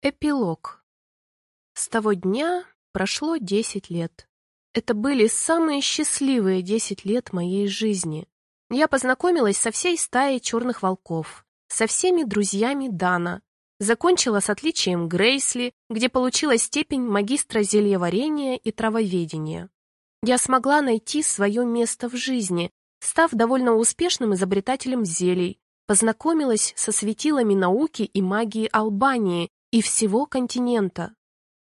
Эпилог. С того дня прошло десять лет. Это были самые счастливые десять лет моей жизни. Я познакомилась со всей стаей черных волков, со всеми друзьями Дана, закончила с отличием Грейсли, где получила степень магистра зельеварения и травоведения. Я смогла найти свое место в жизни, став довольно успешным изобретателем зелий, познакомилась со светилами науки и магии Албании и всего континента.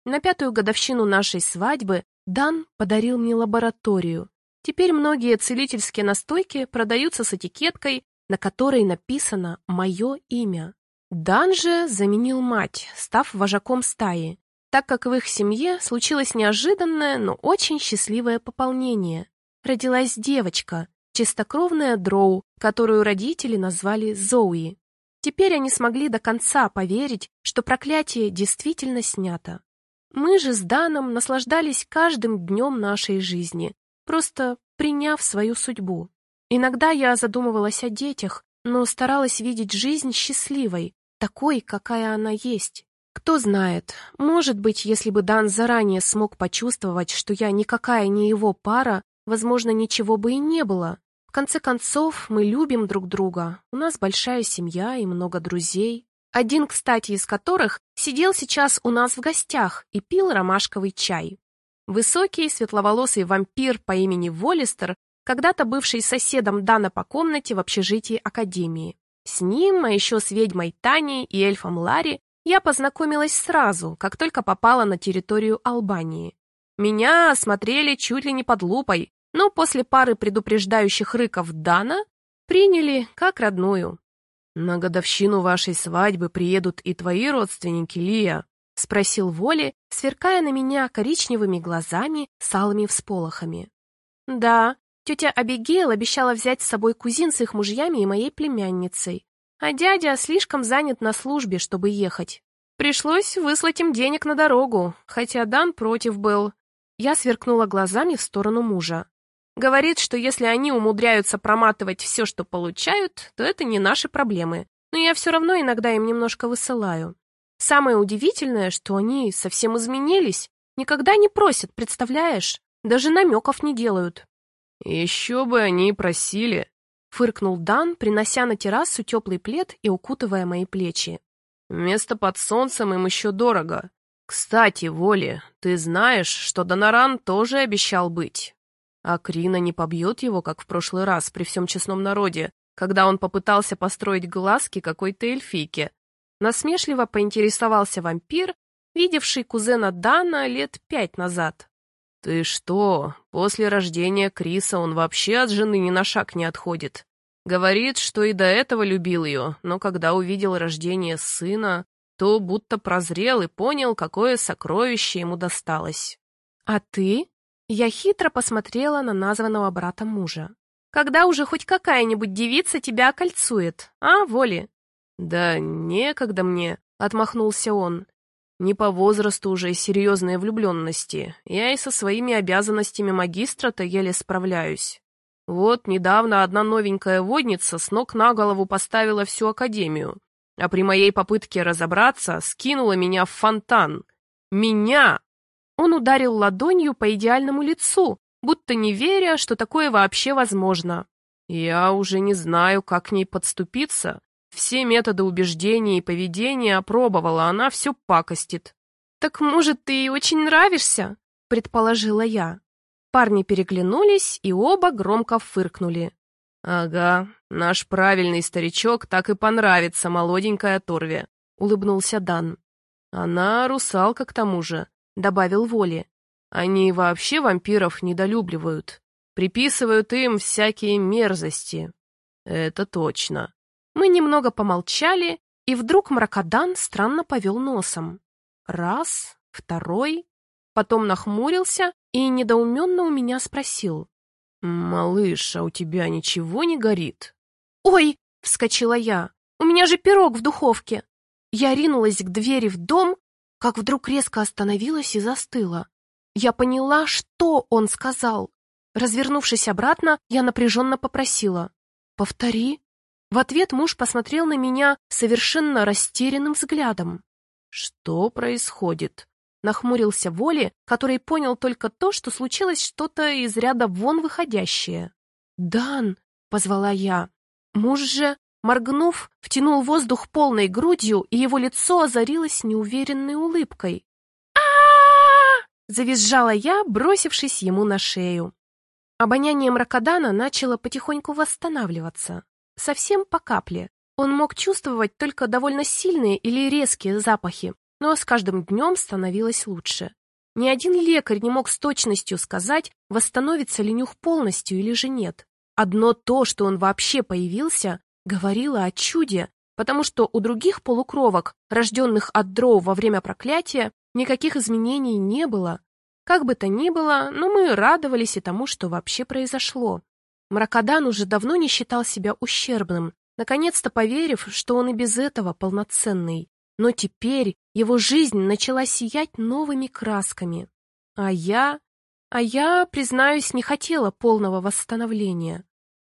На пятую годовщину нашей свадьбы Дан подарил мне лабораторию. Теперь многие целительские настойки продаются с этикеткой, на которой написано мое имя. Дан же заменил мать, став вожаком стаи, так как в их семье случилось неожиданное, но очень счастливое пополнение. Родилась девочка, чистокровная Дроу, которую родители назвали Зоуи. Теперь они смогли до конца поверить, что проклятие действительно снято. Мы же с Даном наслаждались каждым днем нашей жизни, просто приняв свою судьбу. Иногда я задумывалась о детях, но старалась видеть жизнь счастливой, такой, какая она есть. Кто знает, может быть, если бы Дан заранее смог почувствовать, что я никакая не его пара, возможно, ничего бы и не было. В конце концов, мы любим друг друга, у нас большая семья и много друзей. Один, кстати, из которых сидел сейчас у нас в гостях и пил ромашковый чай. Высокий, светловолосый вампир по имени Воллистер, когда-то бывший соседом Дана по комнате в общежитии Академии. С ним, а еще с ведьмой Таней и эльфом Ларри, я познакомилась сразу, как только попала на территорию Албании. Меня осмотрели чуть ли не под лупой, но после пары предупреждающих рыков Дана приняли как родную. «На годовщину вашей свадьбы приедут и твои родственники, Лия?» — спросил Воли, сверкая на меня коричневыми глазами с алыми всполохами. «Да, тетя Абигейл обещала взять с собой кузин с их мужьями и моей племянницей, а дядя слишком занят на службе, чтобы ехать. Пришлось выслать им денег на дорогу, хотя Дан против был». Я сверкнула глазами в сторону мужа. Говорит, что если они умудряются проматывать все, что получают, то это не наши проблемы. Но я все равно иногда им немножко высылаю. Самое удивительное, что они совсем изменились. Никогда не просят, представляешь? Даже намеков не делают. «Еще бы они просили», — фыркнул Дан, принося на террасу теплый плед и укутывая мои плечи. «Место под солнцем им еще дорого. Кстати, Воли, ты знаешь, что Доноран тоже обещал быть?» А Крина не побьет его, как в прошлый раз, при всем честном народе, когда он попытался построить глазки какой-то эльфийке. Насмешливо поинтересовался вампир, видевший кузена Дана лет пять назад. «Ты что, после рождения Криса он вообще от жены ни на шаг не отходит. Говорит, что и до этого любил ее, но когда увидел рождение сына, то будто прозрел и понял, какое сокровище ему досталось». «А ты?» Я хитро посмотрела на названного брата мужа. «Когда уже хоть какая-нибудь девица тебя окольцует, а, Воли?» «Да некогда мне», — отмахнулся он. «Не по возрасту уже серьезные влюбленности. Я и со своими обязанностями магистра-то еле справляюсь. Вот недавно одна новенькая водница с ног на голову поставила всю академию, а при моей попытке разобраться скинула меня в фонтан. Меня, он ударил ладонью по идеальному лицу, будто не веря, что такое вообще возможно. «Я уже не знаю, как к ней подступиться. Все методы убеждения и поведения опробовала, она все пакостит». «Так, может, ты ей очень нравишься?» — предположила я. Парни переглянулись и оба громко фыркнули. «Ага, наш правильный старичок так и понравится молоденькой оторве», — улыбнулся Дан. «Она русалка к тому же добавил Воли. Они вообще вампиров недолюбливают. Приписывают им всякие мерзости. Это точно. Мы немного помолчали, и вдруг Мракодан странно повел носом. Раз, второй, потом нахмурился и недоуменно у меня спросил. «Малыш, а у тебя ничего не горит?» «Ой!» — вскочила я. «У меня же пирог в духовке!» Я ринулась к двери в дом, как вдруг резко остановилась и застыла. Я поняла, что он сказал. Развернувшись обратно, я напряженно попросила. «Повтори». В ответ муж посмотрел на меня совершенно растерянным взглядом. Что происходит? Нахмурился Воли, который понял только то, что случилось что-то из ряда вон выходящее. «Дан!» — позвала я. Муж же, моргнув, втянул воздух полной грудью, и его лицо озарилось неуверенной улыбкой. а завизжала я, бросившись ему на шею. Обоняние мракодана начало потихоньку восстанавливаться. Совсем по капле. Он мог чувствовать только довольно сильные или резкие запахи, но с каждым днем становилось лучше. Ни один лекарь не мог с точностью сказать, восстановится ли нюх полностью или же нет. Одно то, что он вообще появился, говорило о чуде, потому что у других полукровок, рожденных от дроу во время проклятия, никаких изменений не было, как бы то ни было, но мы радовались и тому, что вообще произошло. Мракодан уже давно не считал себя ущербным, наконец-то поверив, что он и без этого полноценный. Но теперь его жизнь начала сиять новыми красками. А я... А я, признаюсь, не хотела полного восстановления.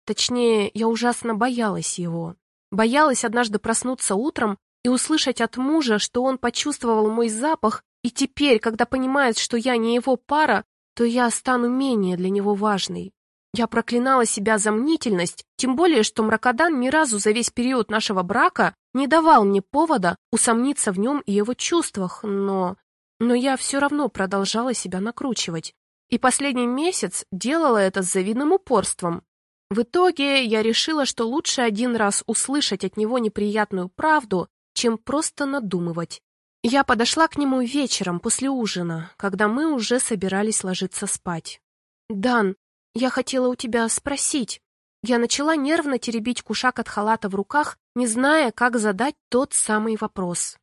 Точнее, я ужасно боялась его. Боялась однажды проснуться утром и услышать от мужа, что он почувствовал мой запах и теперь, когда понимает, что я не его пара, то я стану менее для него важной. Я проклинала себя за мнительность, тем более, что Мракодан ни разу за весь период нашего брака не давал мне повода усомниться в нем и его чувствах, но... Но я все равно продолжала себя накручивать. И последний месяц делала это с завидным упорством. В итоге я решила, что лучше один раз услышать от него неприятную правду, чем просто надумывать. Я подошла к нему вечером после ужина, когда мы уже собирались ложиться спать. «Дан, я хотела у тебя спросить». Я начала нервно теребить кушак от халата в руках, не зная, как задать тот самый вопрос.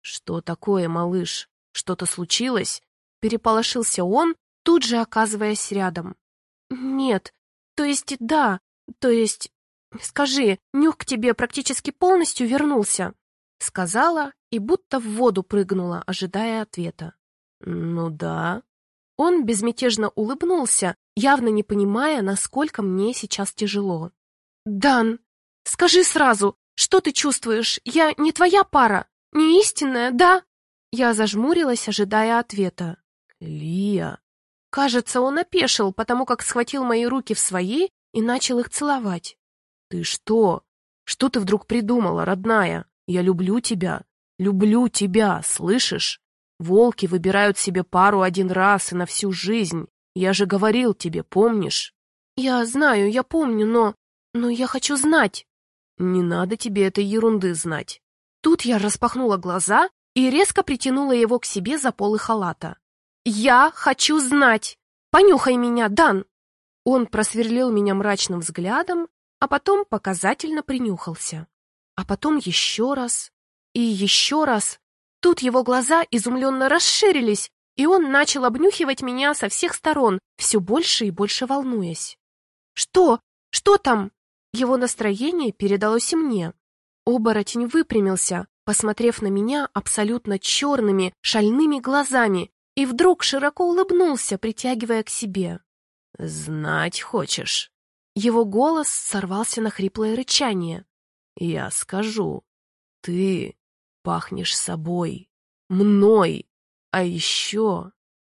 «Что такое, малыш? Что-то случилось?» Переполошился он, тут же оказываясь рядом. «Нет, то есть да, то есть... Скажи, нюх к тебе практически полностью вернулся?» Сказала и будто в воду прыгнула, ожидая ответа. «Ну да». Он безмятежно улыбнулся, явно не понимая, насколько мне сейчас тяжело. «Дан, скажи сразу, что ты чувствуешь? Я не твоя пара, не истинная, да?» Я зажмурилась, ожидая ответа. «Лия...» Кажется, он опешил, потому как схватил мои руки в свои и начал их целовать. «Ты что? Что ты вдруг придумала, родная?» Я люблю тебя, люблю тебя, слышишь? Волки выбирают себе пару один раз и на всю жизнь. Я же говорил тебе, помнишь? Я знаю, я помню, но... Но я хочу знать. Не надо тебе этой ерунды знать. Тут я распахнула глаза и резко притянула его к себе за полы халата. «Я хочу знать! Понюхай меня, Дан!» Он просверлил меня мрачным взглядом, а потом показательно принюхался а потом еще раз и еще раз. Тут его глаза изумленно расширились, и он начал обнюхивать меня со всех сторон, все больше и больше волнуясь. «Что? Что там?» Его настроение передалось и мне. Оборотень выпрямился, посмотрев на меня абсолютно черными, шальными глазами, и вдруг широко улыбнулся, притягивая к себе. «Знать хочешь?» Его голос сорвался на хриплое рычание. Я скажу. Ты пахнешь собой, мной, а еще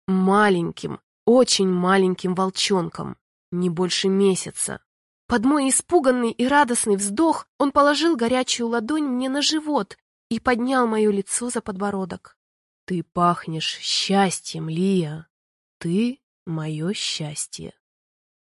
маленьким, очень маленьким волчонком, не больше месяца. Под мой испуганный и радостный вздох он положил горячую ладонь мне на живот и поднял мое лицо за подбородок. Ты пахнешь счастьем, Лия. Ты — мое счастье.